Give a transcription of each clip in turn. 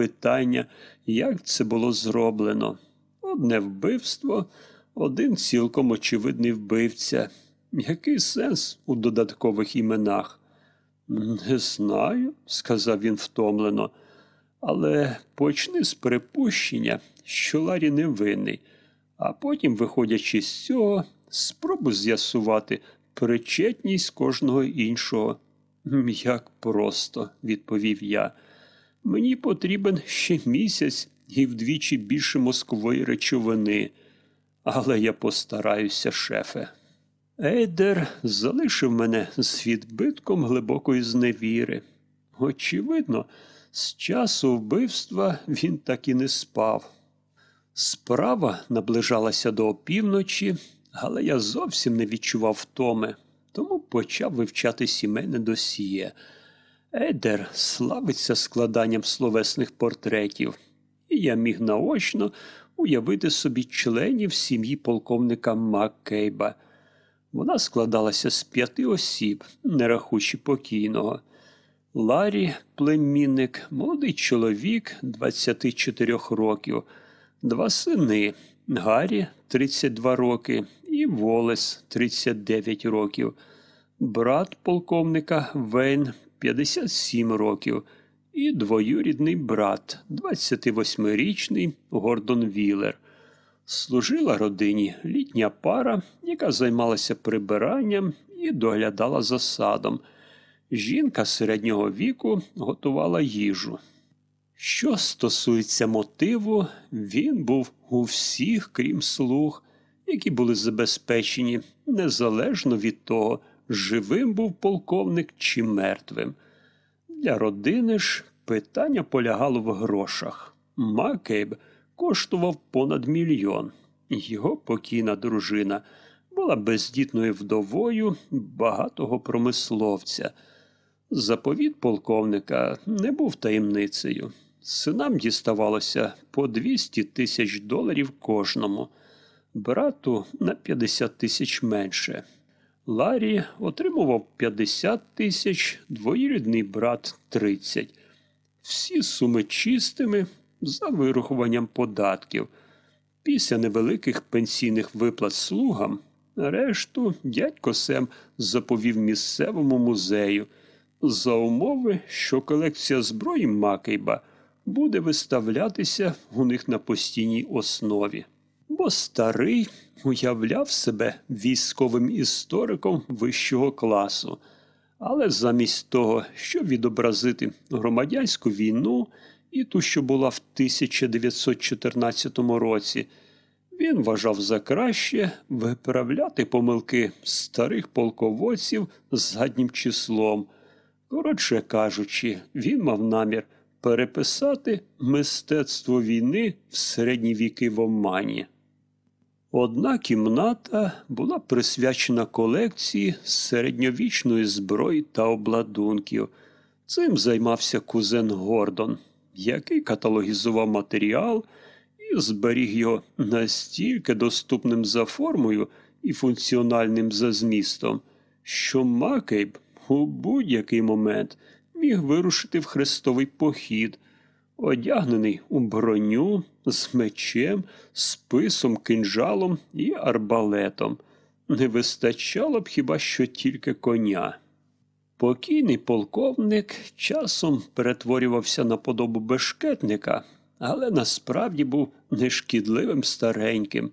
питання, як це було зроблено. Одне вбивство, один цілком очевидний вбивця. Який сенс у додаткових іменах? Не знаю, сказав він втомлено, але почни з припущення, що Ларі невинний, а потім, виходячи з цього, спробуй з'ясувати причетність кожного іншого. Як просто, відповів я. Мені потрібен ще місяць і вдвічі більше мозкової речовини. Але я постараюся, шефе. Ейдер залишив мене з відбитком глибокої зневіри. Очевидно, з часу вбивства він так і не спав. Справа наближалася до опівночі, але я зовсім не відчував втоми, тому почав вивчати сімейне досьє. Едер славиться складанням словесних портретів, і я міг наочно уявити собі членів сім'ї полковника Маккейба. Вона складалася з п'яти осіб, не рахуючи покійного. Ларі, племінник, молодий чоловік 24 років, два сини Гаррі 32 роки і Волес 39 років, брат полковника Вейн 57 років і двоюрідний брат 28-річний Гордон Вілер. Служила родині літня пара, яка займалася прибиранням і доглядала за садом. Жінка середнього віку готувала їжу. Що стосується мотиву, він був у всіх, крім слуг, які були забезпечені незалежно від того, живим був полковник чи мертвим. Для родини ж питання полягало в грошах. Макейб коштував понад мільйон. Його покійна дружина була бездітною вдовою багатого промисловця. Заповіт полковника не був таємницею. Синам діставалося по 200 тисяч доларів кожному, брату на 50 тисяч менше. Ларі отримував 50 тисяч, двоюрідний брат 30. Всі суми чистими за вирахуванням податків. Після невеликих пенсійних виплат слугам, решту дядько Сем заповів місцевому музею за умови, що колекція зброї Макейба буде виставлятися у них на постійній основі. Бо старий уявляв себе військовим істориком вищого класу, але замість того, щоб відобразити громадянську війну і ту, що була в 1914 році, він вважав за краще виправляти помилки старих полководців з заднім числом. Коротше кажучи, він мав намір переписати мистецтво війни в середні віки в Омані. Одна кімната була присвячена колекції середньовічної зброї та обладунків. Цим займався кузен Гордон, який каталогізував матеріал і зберіг його настільки доступним за формою і функціональним за змістом, що Макейб у будь-який момент міг вирушити в хрестовий похід, одягнений у броню з мечем, списом, кинджалом і арбалетом. Не вистачало б хіба що тільки коня. Покійний полковник часом перетворювався на подобу бешкетника, але насправді був нешкідливим стареньким.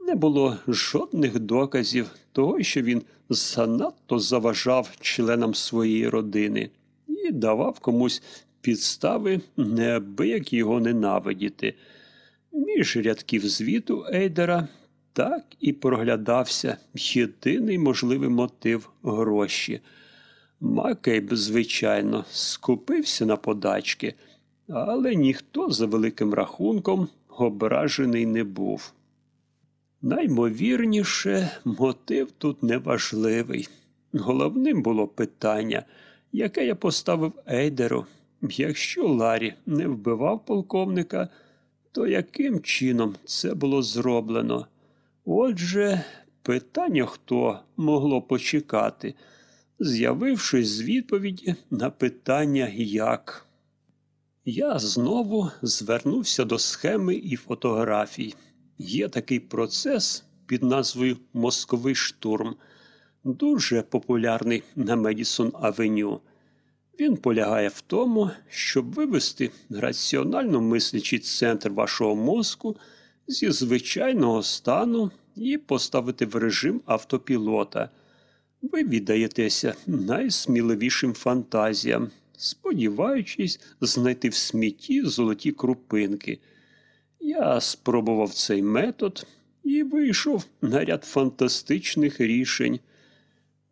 Не було жодних доказів того, що він занадто заважав членам своєї родини і давав комусь підстави неабияк його ненавидіти. Між рядків звіту Ейдера так і проглядався єдиний можливий мотив гроші. Макейб, звичайно, скупився на подачки, але ніхто за великим рахунком ображений не був. Наймовірніше, мотив тут неважливий. Головним було питання, яке я поставив Ейдеру. Якщо Ларі не вбивав полковника, то яким чином це було зроблено? Отже, питання хто могло почекати, з'явившись з відповіді на питання як. Я знову звернувся до схеми і фотографій. Є такий процес під назвою Мозковий штурм, дуже популярний на Медісон Авеню. Він полягає в тому, щоб вивести раціонально мислячий центр вашого мозку зі звичайного стану і поставити в режим автопілота. Ви віддаєтеся найсміливішим фантазіям, сподіваючись знайти в смітті золоті крупинки. Я спробував цей метод і вийшов на ряд фантастичних рішень.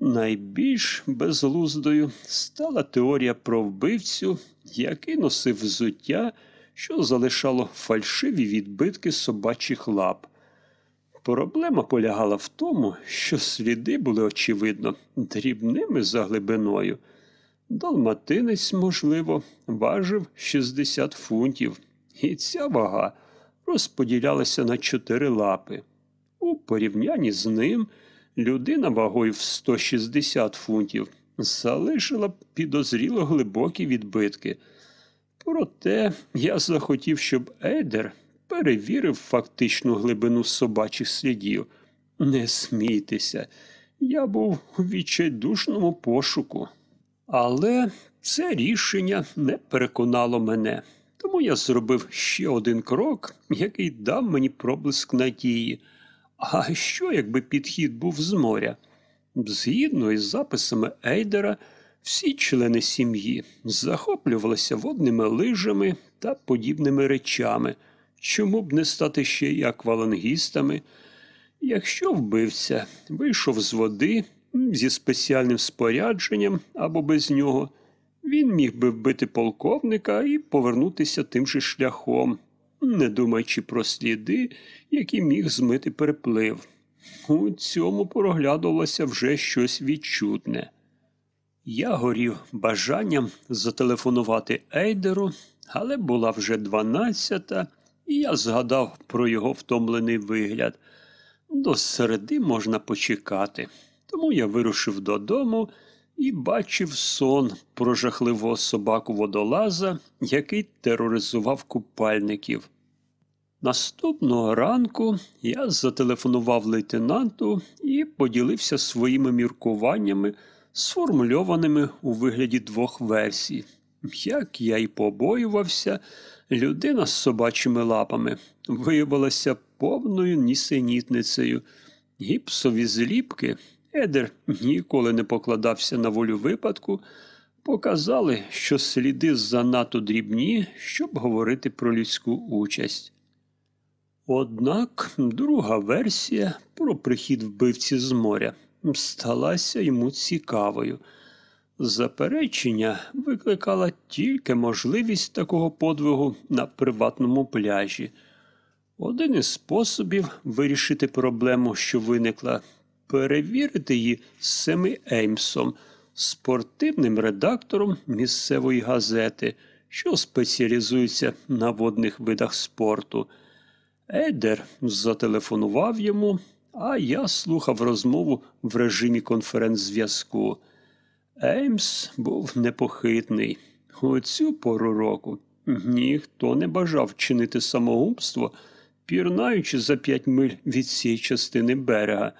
Найбільш безглуздою стала теорія про вбивцю, який носив взуття, що залишало фальшиві відбитки собачих лап. Проблема полягала в тому, що сліди були, очевидно, дрібними за глибиною. Далматинець, можливо, важив 60 фунтів, і ця вага розподілялася на чотири лапи. У порівнянні з ним людина вагою в 160 фунтів залишила підозріло глибокі відбитки. Проте я захотів, щоб Ейдер перевірив фактичну глибину собачих слідів. Не смійтеся, я був у відчайдушному пошуку. Але це рішення не переконало мене, тому я зробив ще один крок, який дав мені проблиск надії. А що, якби підхід був з моря? Згідно із записами Ейдера, всі члени сім'ї захоплювалися водними лижами та подібними речами. Чому б не стати ще й аквалангістами? Якщо вбивця вийшов з води зі спеціальним спорядженням або без нього, він міг би вбити полковника і повернутися тим же шляхом, не думаючи про сліди, які міг змити переплив. У цьому проглядувалося вже щось відчутне. Я горів бажанням зателефонувати Ейдеру, але була вже дванадцята, і я згадав про його втомлений вигляд. До середи можна почекати. Тому я вирушив додому і бачив сон про жахливого собаку водолаза, який тероризував купальників. Наступного ранку я зателефонував лейтенанту і поділився своїми міркуваннями, сформульованими у вигляді двох версій. Як я й побоювався, людина з собачими лапами виявилася повною нісенітницею. Гіпсові зліпки, Едер ніколи не покладався на волю випадку, показали, що сліди занадто дрібні, щоб говорити про людську участь. Однак друга версія про прихід вбивці з моря сталася йому цікавою. Заперечення викликала тільки можливість такого подвигу на приватному пляжі. Один із способів вирішити проблему, що виникла, перевірити її з Семи Еймсом, спортивним редактором місцевої газети, що спеціалізується на водних видах спорту. Едер зателефонував йому, а я слухав розмову в режимі конференц-зв'язку. Еймс був непохитний. У цю пору року ніхто не бажав чинити самогубство, пірнаючи за п'ять миль від цієї частини берега.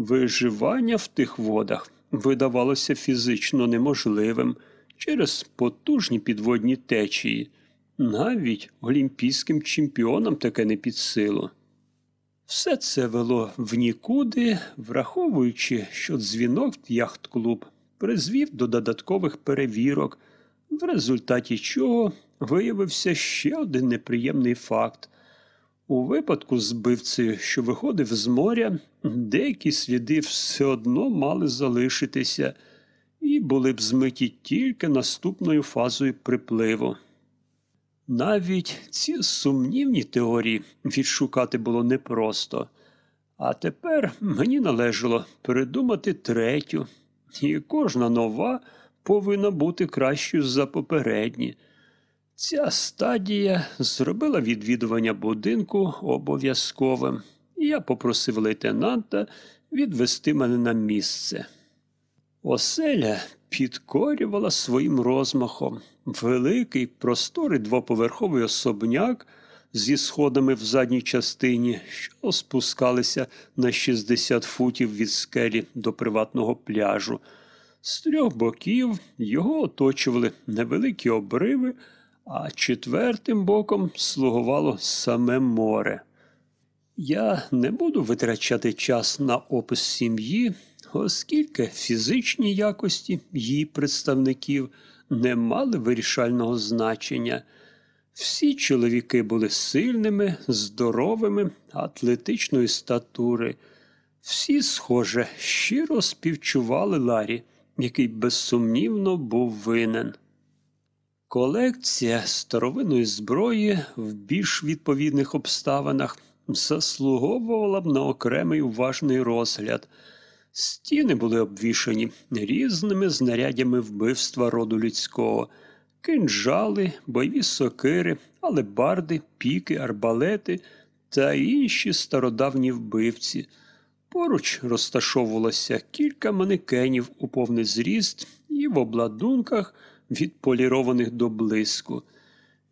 Виживання в тих водах видавалося фізично неможливим через потужні підводні течії. Навіть олімпійським чемпіонам таке не під силу. Все це вело в нікуди, враховуючи, що дзвінок в яхт-клуб призвів до додаткових перевірок, в результаті чого виявився ще один неприємний факт. У випадку з бивцею, що виходив з моря, деякі сліди все одно мали залишитися і були б змиті тільки наступною фазою припливу. Навіть ці сумнівні теорії відшукати було непросто, а тепер мені належало передумати третю, і кожна нова повинна бути кращою за попередні. Ця стадія зробила відвідування будинку обов'язковим, і я попросив лейтенанта відвести мене на місце. Оселя підкорювала своїм розмахом. Великий, просторий двоповерховий особняк зі сходами в задній частині, що спускалися на 60 футів від скелі до приватного пляжу. З трьох боків його оточували невеликі обриви, а четвертим боком слугувало саме море. Я не буду витрачати час на опис сім'ї, оскільки фізичні якості її представників не мали вирішального значення. Всі чоловіки були сильними, здоровими, атлетичної статури. Всі, схоже, щиро співчували Ларі, який безсумнівно був винен. Колекція старовинної зброї в більш відповідних обставинах заслуговувала б на окремий уважний розгляд. Стіни були обвішані різними знарядями вбивства роду людського, кинджали, бойові сокири, алебарди, піки, арбалети та інші стародавні вбивці. Поруч розташовувалося кілька манекенів у повний зріст і в обладунках, відполірованих до блиску.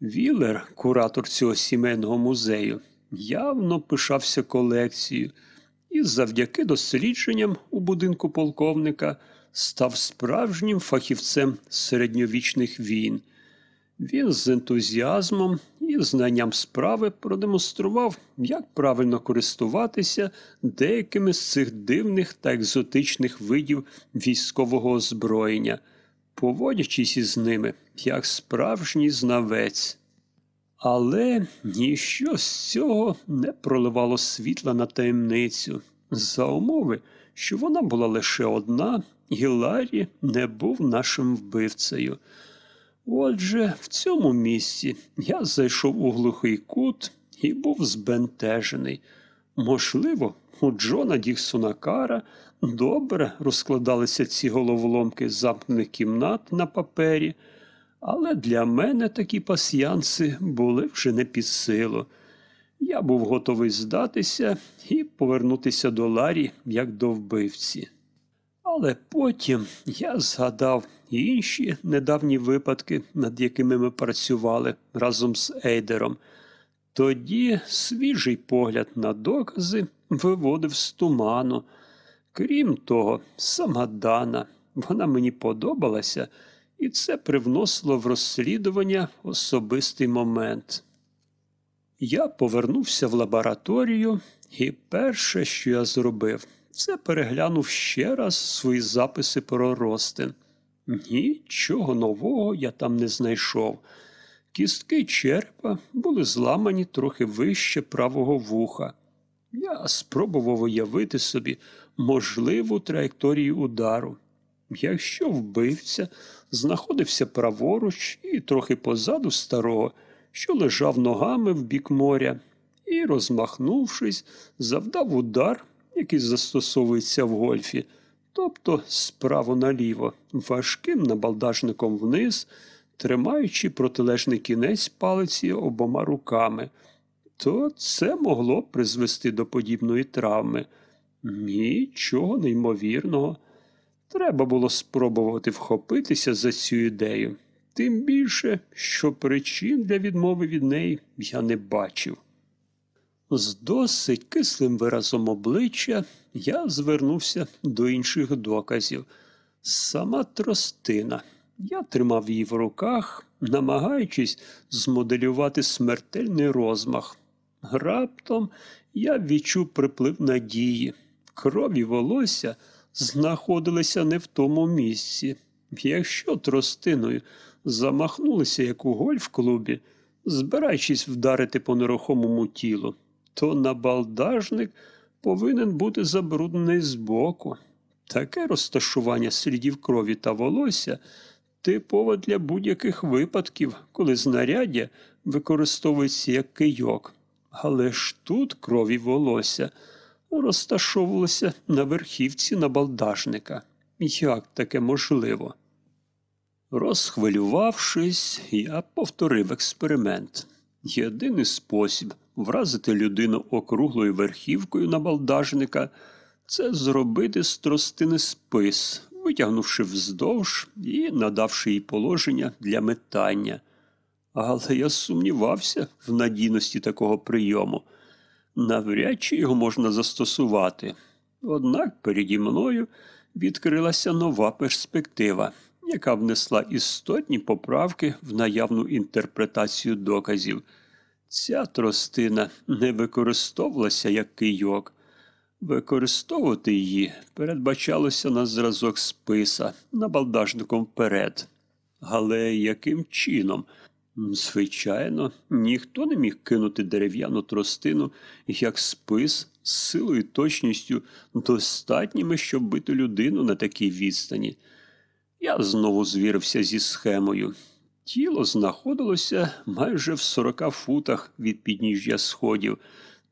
Вілер, куратор цього сімейного музею, явно пишався колекцією і завдяки дослідженням у будинку полковника став справжнім фахівцем середньовічних війн. Він з ентузіазмом і знанням справи продемонстрував, як правильно користуватися деякими з цих дивних та екзотичних видів військового озброєння, поводячись із ними як справжній знавець. Але ніщо з цього не проливало світла на таємницю, за умови, що вона була лише одна, і Ларі не був нашим вбивцею. Отже, в цьому місці я зайшов у глухий кут і був збентежений. Можливо, у Джона Діксона Кара добре розкладалися ці головоломки замкнених кімнат на папері, але для мене такі пасьянси були вже не під силу. Я був готовий здатися і повернутися до Ларі як до вбивці. Але потім я згадав інші недавні випадки, над якими ми працювали разом з Ейдером. Тоді свіжий погляд на докази виводив з туману. Крім того, сама Дана, вона мені подобалася, і це привносило в розслідування особистий момент. Я повернувся в лабораторію, і перше, що я зробив, це переглянув ще раз свої записи про ростин. Нічого нового я там не знайшов. Кістки черепа були зламані трохи вище правого вуха. Я спробував уявити собі можливу траєкторію удару. Якщо вбивця знаходився праворуч і трохи позаду старого, що лежав ногами в бік моря, і, розмахнувшись, завдав удар, який застосовується в гольфі, тобто справа наліво, важким набалдажником вниз, тримаючи протилежний кінець палиці обома руками, то це могло призвести до подібної травми. Нічого неймовірного. Треба було спробувати вхопитися за цю ідею, тим більше, що причин для відмови від неї я не бачив. З досить кислим виразом обличчя я звернувся до інших доказів. Сама тростина. Я тримав її в руках, намагаючись змоделювати смертельний розмах. Раптом я відчув приплив надії. Кров і волосся знаходилися не в тому місці. Якщо тростиною замахнулися, як у гольф-клубі, збираючись вдарити по нерухомому тілу, то набалдажник повинен бути забруднений збоку. Таке розташування слідів крові та волосся типове для будь-яких випадків, коли знаряддя використовується як кийок. Але ж тут крові волосся розташовувалося на верхівці набалдажника. Як таке можливо? Розхвилювавшись, я повторив експеримент. Єдиний спосіб вразити людину округлою верхівкою набалдажника це зробити з тростини спис витягнувши вздовж і надавши їй положення для метання. Але я сумнівався в надійності такого прийому. Навряд чи його можна застосувати. Однак переді мною відкрилася нова перспектива, яка внесла істотні поправки в наявну інтерпретацію доказів. Ця тростина не використовувалася як кийок. Використовувати її передбачалося на зразок списа набалдажником вперед. Але яким чином? Звичайно, ніхто не міг кинути дерев'яну тростину як спис з силою і точністю достатніми, щоб бити людину на такій відстані. Я знову звірився зі схемою. Тіло знаходилося майже в сорока футах від підніжжя сходів,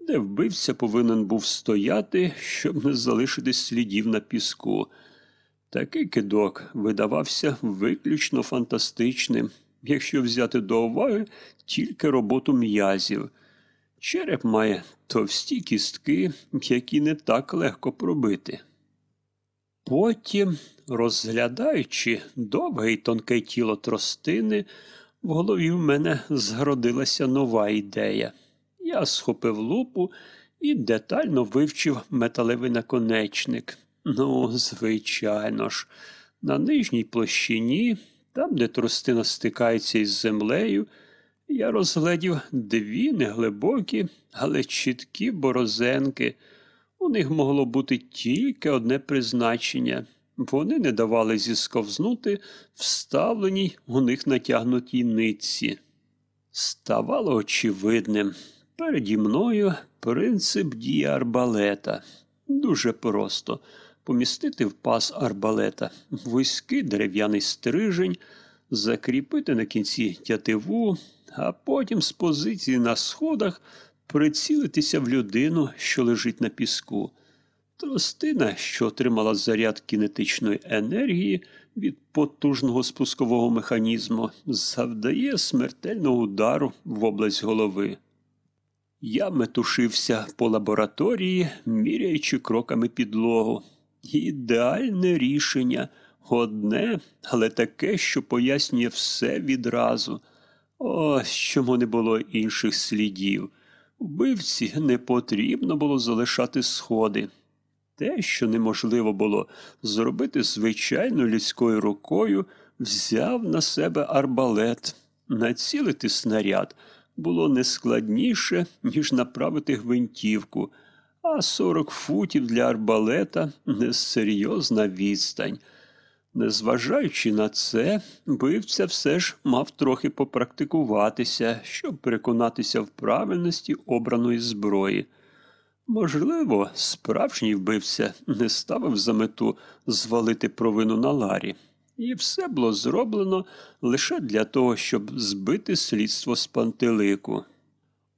де вбивця повинен був стояти, щоб не залишити слідів на піску. Такий кидок видавався виключно фантастичним, якщо взяти до уваги тільки роботу м'язів. Череп має товсті кістки, які не так легко пробити. Потім, розглядаючи довге й тонке тіло тростини, в голові в мене згродилася нова ідея. Я схопив лупу і детально вивчив металевий наконечник. Ну, звичайно ж, на нижній площині, там, де тростина стикається із землею, я розгледів дві неглибокі, але чіткі борозенки. У них могло бути тільки одне призначення. Вони не давали зісковзнути вставленій у них натягнутій нитці. Ставало очевидним. Переді мною принцип дії арбалета. Дуже просто помістити в пас арбалета вузький дерев'яний стрижень, закріпити на кінці тятиву, а потім з позиції на сходах прицілитися в людину, що лежить на піску. Тростина, що отримала заряд кінетичної енергії від потужного спускового механізму, завдає смертельного удару в область голови. Я метушився по лабораторії, міряючи кроками підлогу. Ідеальне рішення, одне, але таке, що пояснює все відразу. Ось чому не було інших слідів. Вбивці не потрібно було залишати сходи. Те, що неможливо було зробити звичайною людською рукою, взяв на себе арбалет. Націлити снаряд було не складніше, ніж направити гвинтівку, а 40 футів для арбалета несерйозна відстань. Незважаючи на це, бивця все ж мав трохи попрактикуватися, щоб переконатися в правильності обраної зброї. Можливо, справжній вбивця не ставив за мету звалити провину на Ларі, і все було зроблено лише для того, щоб збити слідство з пантелику.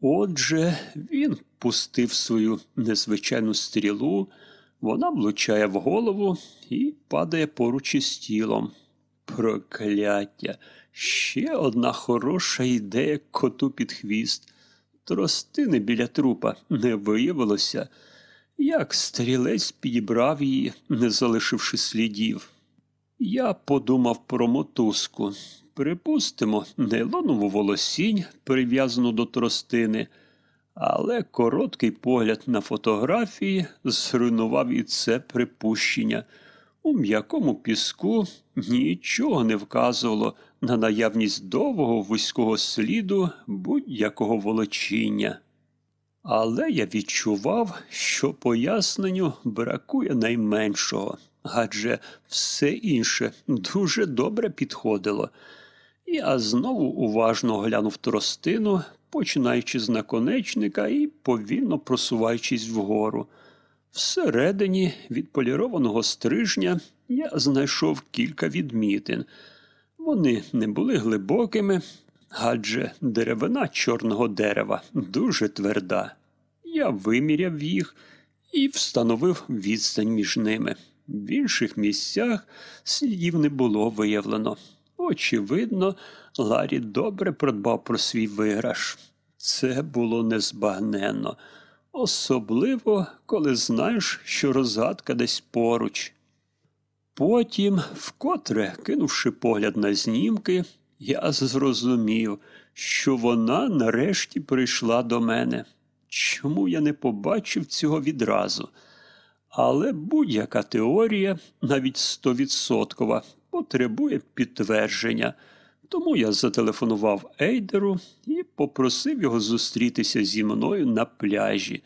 Отже, він пустив свою незвичайну стрілу. Вона влучає в голову і падає поруч із тілом. Прокляття. Ще одна хороша ідея коту під хвіст. Тростини біля трупа не виявилося, як стрілець підібрав її, не залишивши слідів. Я подумав про мотузку. Припустимо, нейлонову волосінь, прив'язану до тростини. Але короткий погляд на фотографії зруйнував і це припущення. У м'якому піску нічого не вказувало на наявність довгого вузького сліду будь-якого волочіння. Але я відчував, що поясненню бракує найменшого, адже все інше дуже добре підходило. Я знову уважно глянув тростину, починаючи з наконечника і повільно просуваючись вгору. Всередині відполірованого стрижня я знайшов кілька відмітин. Вони не були глибокими, адже деревина чорного дерева дуже тверда. Я виміряв їх і встановив відстань між ними. В інших місцях слідів не було виявлено. Очевидно, Ларі добре продбав про свій виграш. Це було незбагненно, особливо, коли знаєш, що розгадка десь поруч. Потім, вкотре, кинувши погляд на знімки, я зрозумів, що вона нарешті прийшла до мене. Чому я не побачив цього відразу? Але будь-яка теорія, навіть стовідсоткова, потребує підтвердження. Тому я зателефонував Ейдеру і попросив його зустрітися зі мною на пляжі.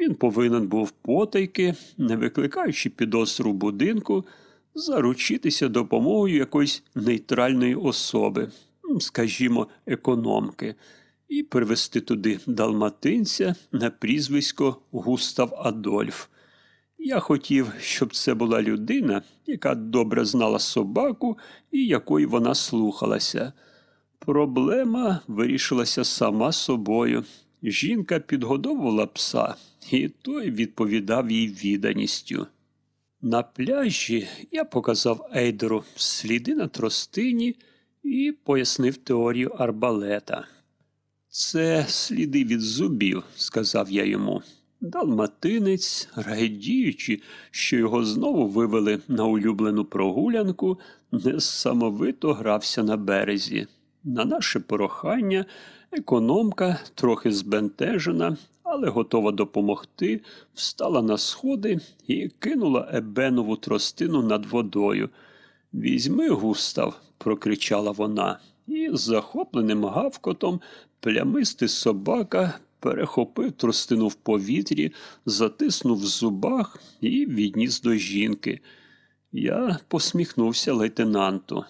Він повинен був потайки, не викликаючи підозру будинку, заручитися допомогою якоїсь нейтральної особи, скажімо, економки, і привезти туди далматинця на прізвисько Густав Адольф. Я хотів, щоб це була людина, яка добре знала собаку і якої вона слухалася. Проблема вирішилася сама собою. Жінка підгодовувала пса, і той відповідав їй відданістю. На пляжі я показав Ейдеру сліди на тростині і пояснив теорію арбалета. Це сліди від зубів, сказав я йому. Далматинець, радіючи, що його знову вивели на улюблену прогулянку, несамовито грався на березі. На наше порохання економка, трохи збентежена, але готова допомогти, встала на сходи і кинула ебенову тростину над водою. Візьми, Густав, прокричала вона, і з захопленим гавкотом плямистий собака перехопив тростину в повітрі, затиснув в зубах і відніс до жінки. Я посміхнувся лейтенанту.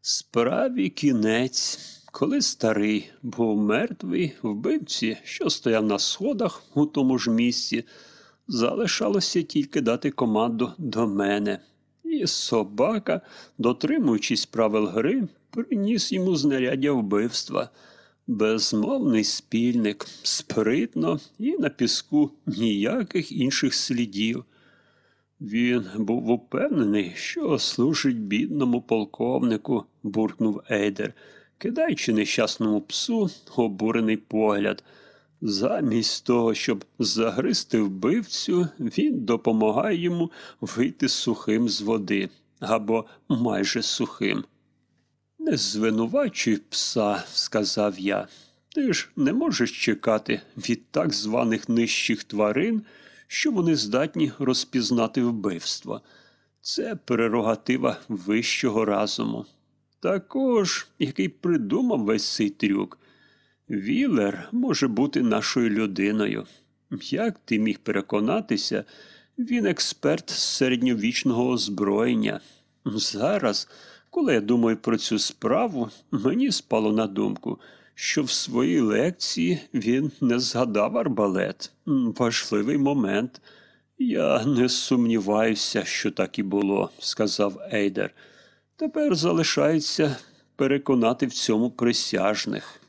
Справі кінець, коли старий був мертвий, вбивці, що стояв на сходах у тому ж місці, залишалося тільки дати команду до мене. І собака, дотримуючись правил гри, приніс йому знаряддя вбивства. Безмовний спільник, спритно і на піску ніяких інших слідів. Він був упевнений, що служить бідному полковнику, буркнув Ейдер, кидаючи нещасному псу обурений погляд. Замість того, щоб загризти вбивцю, він допомагає йому вийти сухим з води або майже сухим. Не звинувачуй пса, сказав я. Ти ж не можеш чекати від так званих нижчих тварин, що вони здатні розпізнати вбивство. Це прерогатива вищого разуму. Також, який придумав весь цей трюк, Вілер може бути нашою людиною. Як ти міг переконатися, він експерт з середньовічного озброєння. Зараз, коли я думаю про цю справу, мені спало на думку, що в своїй лекції він не згадав арбалет. Важливий момент. Я не сумніваюся, що так і було, сказав Ейдер. Тепер залишається переконати в цьому присяжних.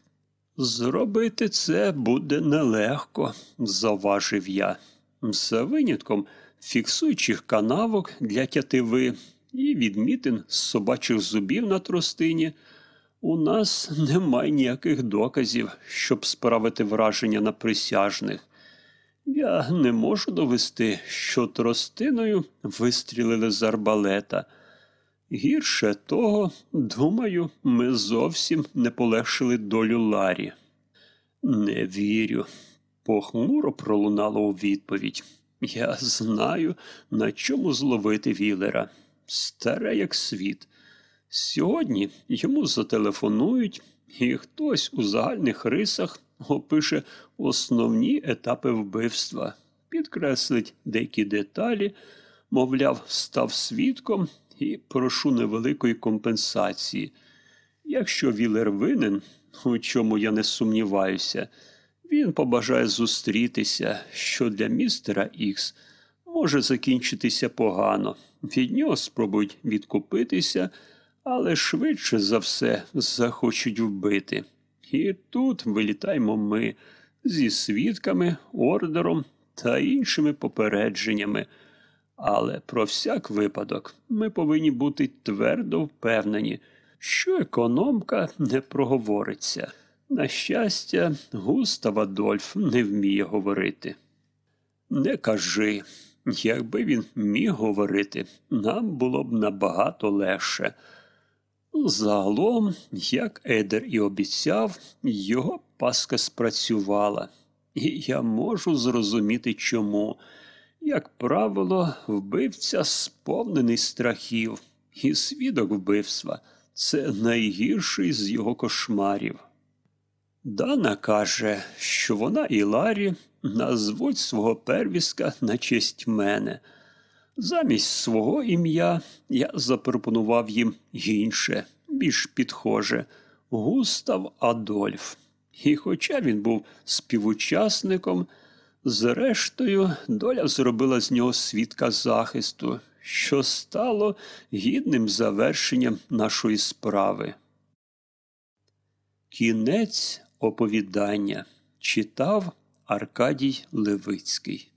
Зробити це буде нелегко, завважив я. За винятком фіксуючих канавок для тятиви і відмітин з собачих зубів на тростині, у нас немає ніяких доказів, щоб справити враження на присяжних. Я не можу довести, що тростиною вистрілили з арбалета. Гірше того, думаю, ми зовсім не полегшили долю Ларі. Не вірю. Похмуро пролунало у відповідь. Я знаю, на чому зловити Вілера. Старе як світ. Сьогодні йому зателефонують, і хтось у загальних рисах опише основні етапи вбивства, підкреслить деякі деталі, мовляв, став свідком і прошу невеликої компенсації. Якщо Вілер винен, у чому я не сумніваюся, він побажає зустрітися, що для містера Ікс може закінчитися погано. Від нього спробують відкупитися, але швидше за все захочуть вбити. І тут вилітаємо ми зі свідками, ордером та іншими попередженнями. Але про всяк випадок ми повинні бути твердо впевнені, що економка не проговориться. На щастя, Густав Адольф не вміє говорити. Не кажи. Якби він міг говорити, нам було б набагато легше. Загалом, як Едер і обіцяв, його паска спрацювала, і я можу зрозуміти чому. Як правило, вбивця сповнений страхів, і свідок вбивства це найгірший з його кошмарів. Дана каже, що вона і Ларі назвуть свого первіска на честь мене. Замість свого ім'я я запропонував їм інше, більш підхоже Густав Адольф. І хоча він був співучасником, зрештою доля зробила з нього свідка захисту, що стало гідним завершенням нашої справи. Кінець оповідання читав Аркадій Левицький